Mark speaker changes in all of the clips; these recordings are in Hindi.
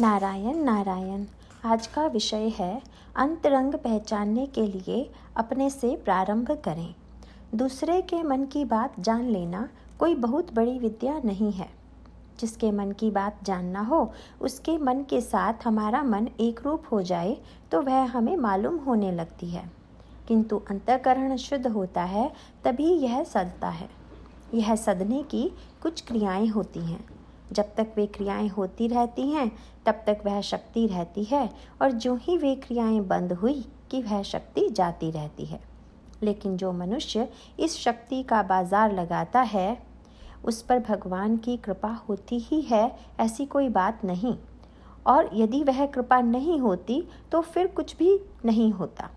Speaker 1: नारायण नारायण। आज का विषय है अंतरंग पहचानने के लिए अपने से प्रारंभ करें। दूसरे के मन की बात जान लेना कोई बहुत बड़ी विद्या नहीं है। जिसके मन की बात जानना हो, उसके मन के साथ हमारा मन एक रूप हो जाए तो वह हमें मालूम होने लगती है। किंतु अंतकरण शुद्ध होता है, तभी यह सदता है। यह सदने की कुछ क्रियाएँ होती हैं। जब तक वे क्रियाएँ होती रहती हैं, तब तक वह शक्ति रहती है और जो ही वे क्रियाएँ बंद हुई कि वह शक्ति जाती रहती है। लेकिन जो मनुष्य इस शक्ति का बाज़ार लगाता है, उस पर भगवान की कृपा होती ही है, ऐसी कोई बात नहीं। और यदि वह कृपा नहीं होती तो फिर कुछ भी नहीं होता।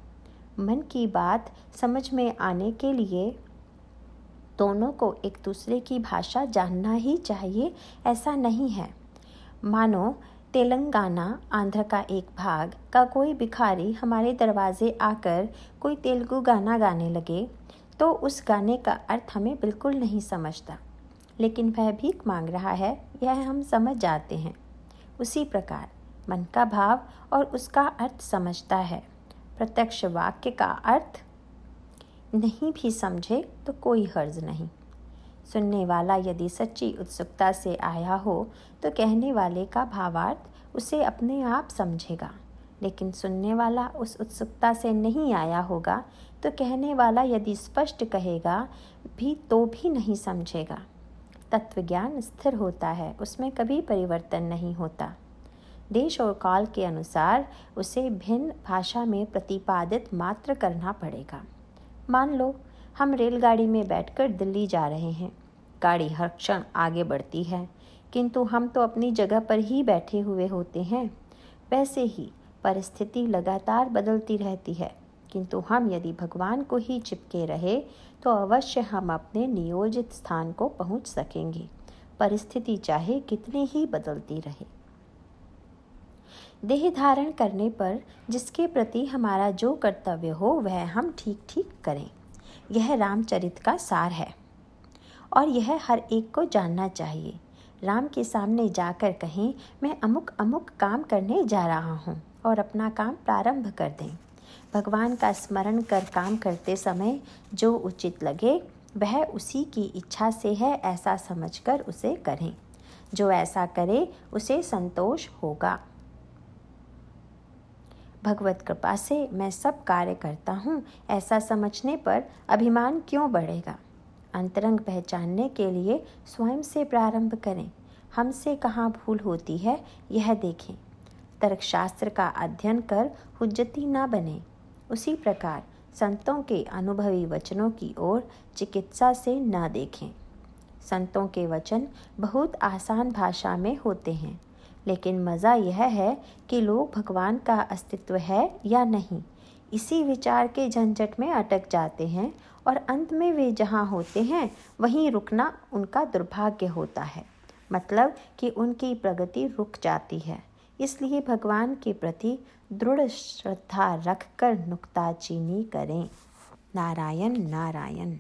Speaker 1: मन की बात समझ में आने के लिए दोनों को एक दूसरे की भाषा जानना ही चाहिए, ऐसा नहीं है। मानो, तेलंगाना, आंध्र का एक भाग का कोई भिखारी हमारे दरवाजे आकर कोई तेलुगु गाना गाने लगे तो उस गाने का अर्थ हमें बिल्कुल नहीं समझता। लेकिन वह भीख मांग रहा है, यह हम समझ जाते हैं। उसी प्रकार, मन का भाव और उसका अर्थ समझता है। प्रत्यक्ष वाक्य का अर्थ नहीं भी समझे तो कोई हर्ज नहीं। सुनने वाला यदि सच्ची उत्सुकता से आया हो तो कहने वाले का भावार्थ उसे अपने आप समझेगा। लेकिन सुनने वाला उस उत्सुकता से नहीं आया होगा तो कहने वाला यदि स्पष्ट कहेगा, भी तो भी नहीं समझेगा। तत्व ज्ञान स्थिर होता है, उसमें कभी परिवर्तन नहीं होता। देश और काल के अनुसार उसे भिन्न भाषा में प्रतिपादित मात्र करना पड़ेगा। मान लो, हम रेलगाड़ी में बैठकर दिल्ली जा रहे हैं। गाड़ी हर क्षण आगे बढ़ती है, किंतु हम तो अपनी जगह पर ही बैठे हुए होते हैं। वैसे ही परिस्थिति लगातार बदलती रहती है, किंतु हम यदि भगवान को ही चिपके रहे तो अवश्य हम अपने नियोजित स्थान को पहुँच सकेंगे। परिस्थिति चाहे कितनी ही बदलती रहे। देह धारण करने पर जिसके प्रति हमारा जो कर्तव्य हो, वह हम ठीक ठीक करें। यह रामचरित का सार है। और यह हर एक को जानना चाहिए। राम के सामने जाकर कहें, मैं अमुक अमुक काम करने जा रहा हूँ और अपना काम प्रारंभ कर दें। भगवान का स्मरण कर काम करते समय जो उचित लगे, वह उसी की इच्छा से है, ऐसा समझकर उसे करें। जो ऐसा करे, उसे संतोष होगा। भगवत कृपा से मैं सब कार्य करता हूँ, ऐसा समझने पर अभिमान क्यों बढ़ेगा? अंतरंग पहचानने के लिए स्वयं से प्रारंभ करें। हमसे कहाँ भूल होती है, यह देखें। तर्कशास्त्र का अध्ययन कर हुज्जती न बने। उसी प्रकार संतों के अनुभवी वचनों की ओर चिकित्सा से न देखें। संतों के वचन बहुत आसान भाषा में होते हैं। लेकिन मज़ा यह है कि लोग भगवान का अस्तित्व है या नहीं। इसी विचार के झंझट में अटक जाते हैं और अंत में वे जहाँ होते हैं, वहीं रुकना उनका दुर्भाग्य होता है। मतलब कि उनकी प्रगति रुक जाती है। इसलिए भगवान के प्रति दृढ़ श्रद्धा रखकर नुक्ताचीनी करें। नारायण नारायण।